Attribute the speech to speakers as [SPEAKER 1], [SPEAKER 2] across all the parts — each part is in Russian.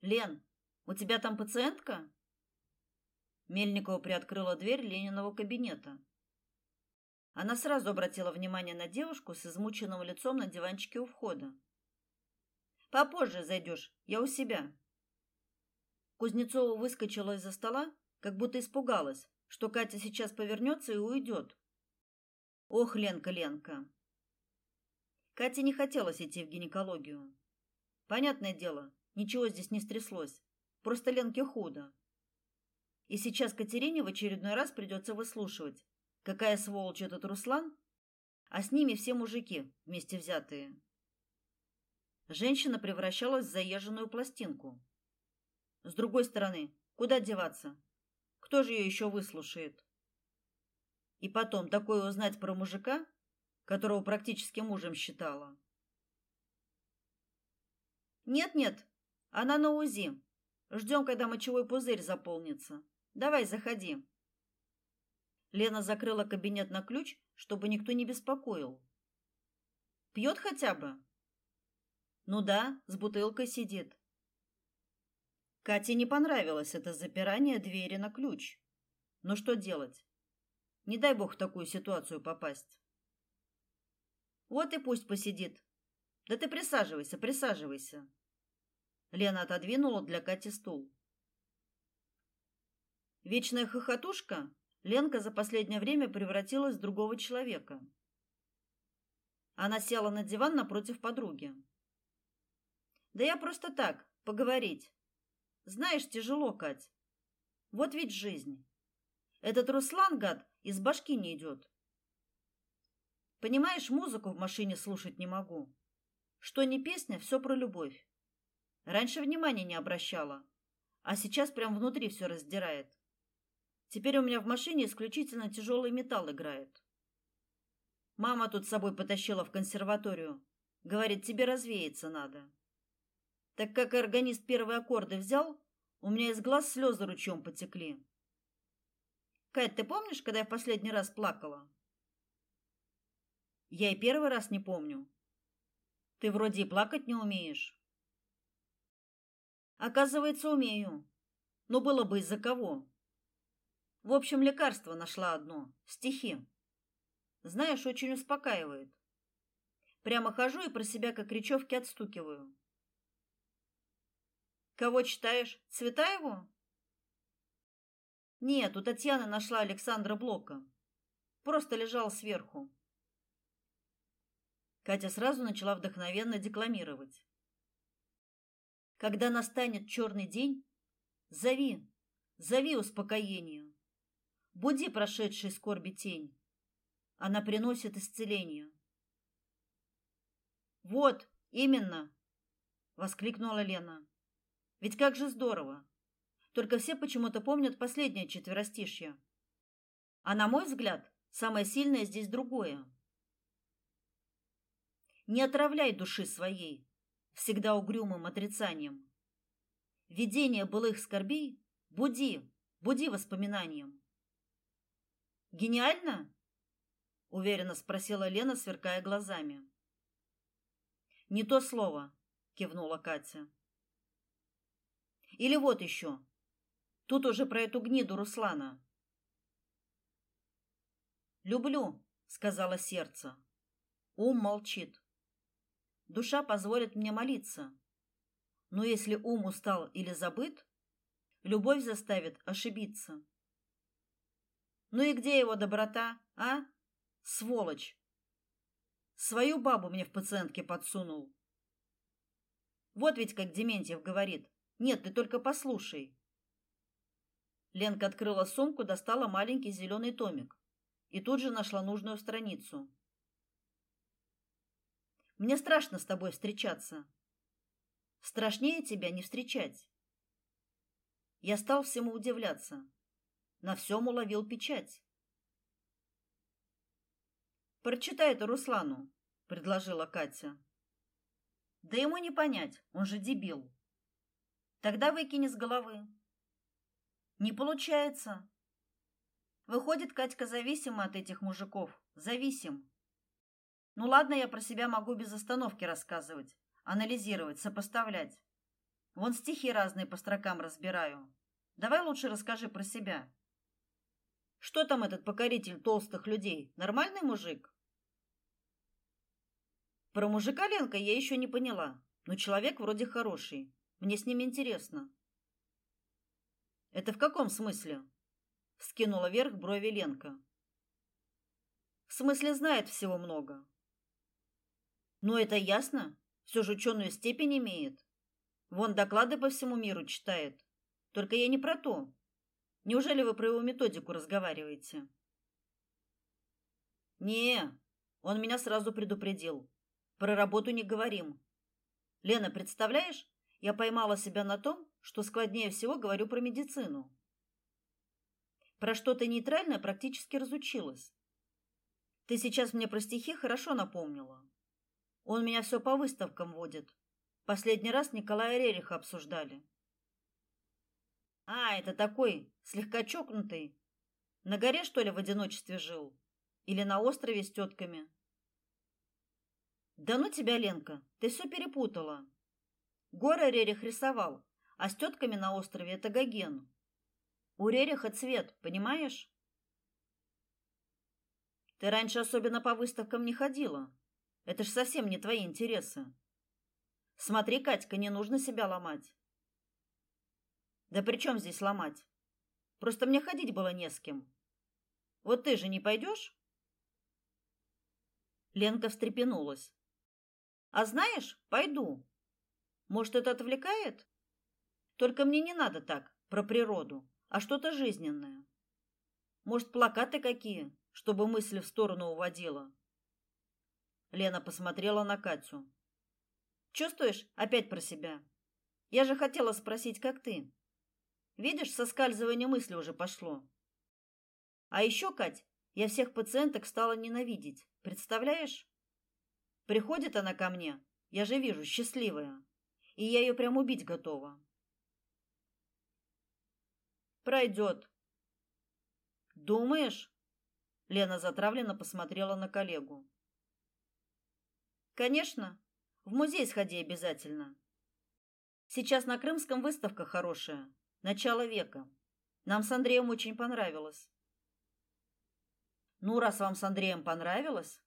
[SPEAKER 1] Лен, у тебя там пациентка? Мельникова приоткрыла дверь Лениного кабинета. Она сразу обратила внимание на девушку с измученным лицом на диванчике у входа. Попозже зайдешь, я у себя. Кузнецова выскочила из-за стола, как будто испугалась, что Катя сейчас повернется и уйдет. Ох, Ленка, Ленка. Кате не хотелось идти в гинекологию. Понятное дело, ничего здесь не стряслось. Просто Ленке худо. И сейчас Катерине в очередной раз придется выслушивать, какая сволочь этот Руслан, а с ними все мужики, вместе взятые. Женщина превращалась в заезженную пластинку. С другой стороны, куда деваться? Кто же ее еще выслушает? И потом такое узнать про мужика, которого практически мужем считала. Нет-нет, она на УЗИ. Ждем, когда мочевой пузырь заполнится. Давай, заходи. Лена закрыла кабинет на ключ, чтобы никто не беспокоил. Пьет хотя бы? Ну да, с бутылкой сидит. Кате не понравилось это запирание двери на ключ. Но что делать? Не дай бог в такую ситуацию попасть. Вот и пусть посидит. Да ты присаживайся, присаживайся. Лена отодвинула для Кати стул. Вечная хохотушка, Ленка за последнее время превратилась в другого человека. Она села на диван напротив подруги. Да я просто так, поговорить. Знаешь, тяжело, Кать. Вот ведь жизнь. Этот Руслан, гад, из башки не идет. Понимаешь, музыку в машине слушать не могу. Что не песня, все про любовь. Раньше внимания не обращала, а сейчас прям внутри все раздирает. Теперь у меня в машине исключительно тяжелый металл играет. Мама тут с собой потащила в консерваторию. Говорит, тебе развеяться надо. Так как органист первые аккорды взял, у меня из глаз слезы ручьем потекли. Кать, ты помнишь, когда я в последний раз плакала? Я и первый раз не помню. Ты вроде и плакать не умеешь. Оказывается, умею. Но было бы из-за кого. В общем, лекарство нашла одно стихи. Знаешь, очень успокаивает. Прямо хожу и про себя как речевки отстукиваю. Кого читаешь? Цветаеву? Нет, у Татьяны нашла Александра Блока. Просто лежал сверху. Катя сразу начала вдохновенно декламировать. Когда настанет черный день, зови, зови успокоению. Буди прошедшей скорби тень. Она приносит исцеление. Вот, именно, воскликнула Лена. Ведь как же здорово. Только все почему-то помнят последнее четверостишье. А на мой взгляд, самое сильное здесь другое. Не отравляй души своей всегда угрюмым отрицанием. Видение былых скорбей буди, буди воспоминанием. Гениально? уверенно спросила Лена, сверкая глазами. Не то слово, кивнула Катя. Или вот еще. Тут уже про эту гниду Руслана. Люблю, сказала сердце. Ум молчит. Душа позволит мне молиться. Но если ум устал или забыт, любовь заставит ошибиться. Ну и где его доброта, а? Сволочь. Свою бабу мне в пациентке подсунул. Вот ведь как Дементьев говорит: нет, ты только послушай. Ленка открыла сумку, достала маленький зеленый томик и тут же нашла нужную страницу. Мне страшно с тобой встречаться. Страшнее тебя не встречать. Я стал всему удивляться. На всем уловил печать. Прочитай это Руслану, предложила Катя. Да ему не понять, он же дебил. Тогда выкини с головы. Не получается. Выходит, Катька зависима от этих мужиков. Зависим. Ну ладно, я про себя могу без остановки рассказывать, анализировать, сопоставлять. Вон стихи разные по строкам разбираю. Давай лучше расскажи про себя. Что там этот покоритель толстых людей? Нормальный мужик? Про мужика Ленка я еще не поняла, но человек вроде хороший. Мне с ним интересно. Это в каком смысле? Вскинула вверх брови Ленка. В смысле знает всего много. Но это ясно, все же ученую степень имеет. Вон доклады по всему миру читает. Только я не про то. Неужели вы про его методику разговариваете? Не, он меня сразу предупредил. Про работу не говорим. Лена, представляешь, я поймала себя на том, что складнее всего говорю про медицину. Про что-то нейтральное практически разучилась. Ты сейчас мне про стихи хорошо напомнила. Он меня все по выставкам водит. Последний раз Николая Рериха обсуждали. А, это такой, слегка чокнутый. На горе, что ли, в одиночестве жил? Или на острове с тетками? Да ну тебя, Ленка, ты все перепутала. Горы Рерих рисовал, а с тетками на острове это Гоген. У Рериха цвет, понимаешь? Ты раньше особенно по выставкам не ходила. Это ж совсем не твои интересы. Смотри, Катька, не нужно себя ломать. Да при чем здесь ломать? Просто мне ходить было не с кем. Вот ты же не пойдешь? Ленка встрепенулась. А знаешь, пойду. Может, это отвлекает? Только мне не надо так про природу, а что-то жизненное. Может, плакаты какие, чтобы мысли в сторону уводила. Лена посмотрела на Катю. Чувствуешь опять про себя? Я же хотела спросить, как ты. Видишь, соскальзывание мысли уже пошло. А еще, Кать, я всех пациенток стала ненавидеть. Представляешь? Приходит она ко мне, я же вижу, счастливая, и я ее прям убить готова. Пройдет. Думаешь? Лена затравленно посмотрела на коллегу. Конечно, в музей сходи обязательно. Сейчас на Крымском выставка хорошая, начало века. Нам с Андреем очень понравилось. Ну, раз вам с Андреем понравилось,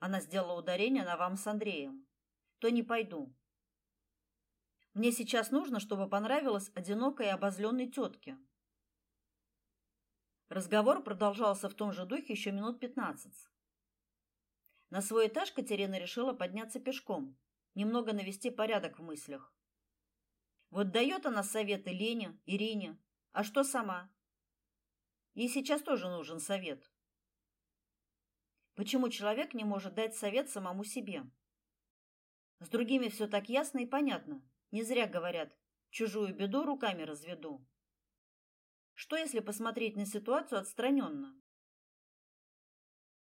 [SPEAKER 1] она сделала ударение на вам с Андреем. То не пойду. Мне сейчас нужно, чтобы понравилось одинокой и обозленной тетке. Разговор продолжался в том же духе еще минут пятнадцать. На свой этаж Катерина решила подняться пешком, немного навести порядок в мыслях. Вот дает она советы Лене, Ирине, а что сама? Ей сейчас тоже нужен совет. Почему человек не может дать совет самому себе? С другими все так ясно и понятно. Не зря говорят: чужую беду руками разведу. Что если посмотреть на ситуацию отстраненно?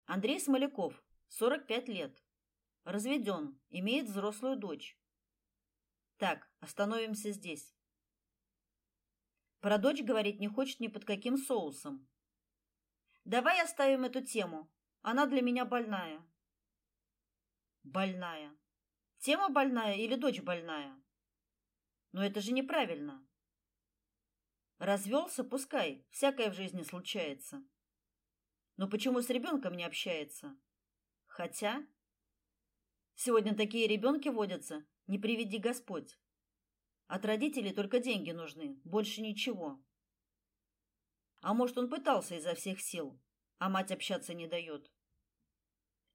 [SPEAKER 1] Андрей Смоляков, 45 лет. Разведен, имеет взрослую дочь. Так, остановимся здесь. Про дочь говорить не хочет ни под каким соусом. Давай оставим эту тему, она для меня больная. Больная. Тема больная или дочь больная? Но это же неправильно. Развелся, пускай, всякое в жизни случается. Но почему с ребенком не общается? Хотя сегодня такие ребенки водятся, не приведи Господь. От родителей только деньги нужны, больше ничего. А может, он пытался изо всех сил, а мать общаться не дает.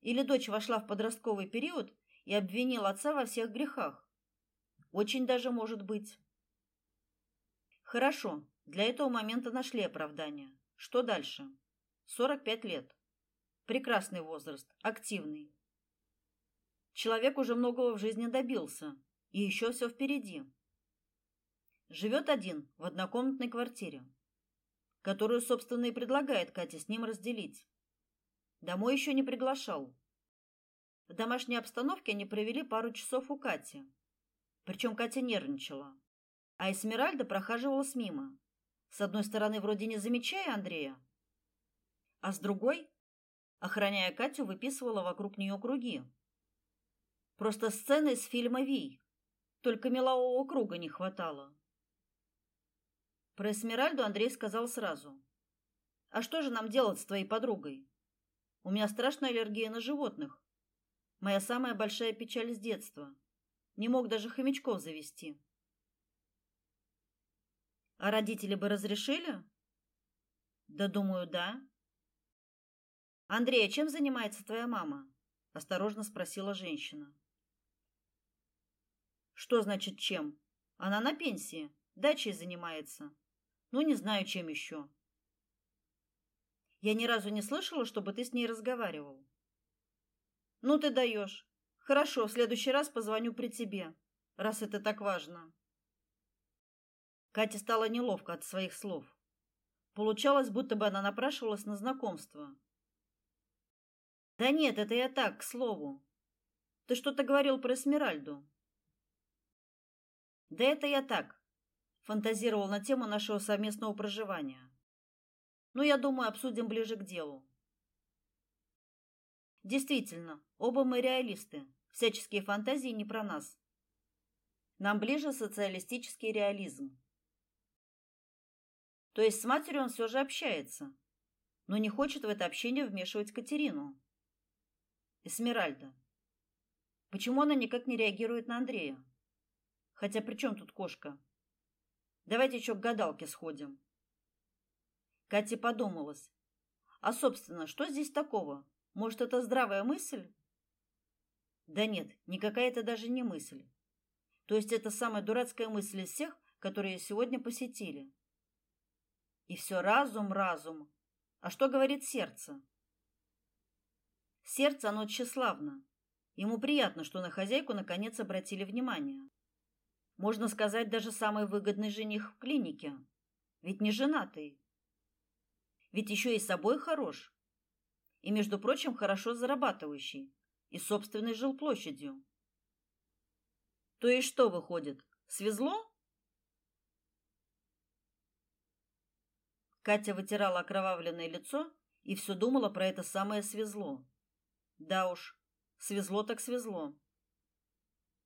[SPEAKER 1] Или дочь вошла в подростковый период и обвинила отца во всех грехах. Очень даже может быть. Хорошо, для этого момента нашли оправдание. Что дальше? 45 лет. Прекрасный возраст, активный. Человек уже многого в жизни добился, и еще все впереди. Живет один в однокомнатной квартире которую, собственно, и предлагает Катя с ним разделить. Домой еще не приглашал. В домашней обстановке они провели пару часов у Кати. Причем Катя нервничала, а Эсмеральда прохаживалась мимо. С одной стороны, вроде не замечая Андрея, а с другой, охраняя Катю, выписывала вокруг нее круги. Просто сцена из фильма «Вий». Только мелового круга не хватало. Про Эсмеральду Андрей сказал сразу. А что же нам делать с твоей подругой? У меня страшная аллергия на животных. Моя самая большая печаль с детства. Не мог даже хомячков завести. А родители бы разрешили? Да, думаю, да. Андрей, а чем занимается твоя мама? осторожно спросила женщина. Что значит чем? Она на пенсии, дачей занимается. Ну, не знаю, чем еще. Я ни разу не слышала, чтобы ты с ней разговаривал. Ну ты даешь. Хорошо, в следующий раз позвоню при тебе, раз это так важно. Кате стало неловко от своих слов. Получалось, будто бы она напрашивалась на знакомство. Да нет, это я так, к слову. Ты что-то говорил про Эсмеральду. Да это я так, фантазировал на тему нашего совместного проживания. Но я думаю, обсудим ближе к делу. Действительно, оба мы реалисты. Всяческие фантазии не про нас. Нам ближе социалистический реализм. То есть с матерью он все же общается, но не хочет в это общение вмешивать Катерину. Эсмеральда. Почему она никак не реагирует на Андрея? Хотя при чем тут кошка? Давайте еще к гадалке сходим. Кате подумалось. А, собственно, что здесь такого? Может, это здравая мысль? Да нет, никакая это даже не мысль. То есть это самая дурацкая мысль из всех, которые сегодня посетили. И все разум, разум. А что говорит сердце? Сердце оно тщеславно. Ему приятно, что на хозяйку наконец обратили внимание. Можно сказать, даже самый выгодный жених в клинике. Ведь не женатый. Ведь еще и собой хорош. И, между прочим, хорошо зарабатывающий. И собственной жилплощадью. То есть что выходит? Свезло? Катя вытирала окровавленное лицо и все думала про это самое свезло. Да уж, свезло так свезло.